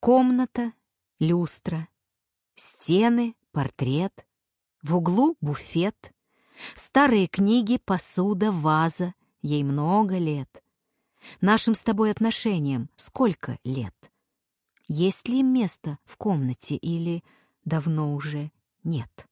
Комната, люстра, стены, портрет, в углу буфет, старые книги, посуда, ваза, ей много лет. Нашим с тобой отношениям сколько лет? Есть ли место в комнате или давно уже нет?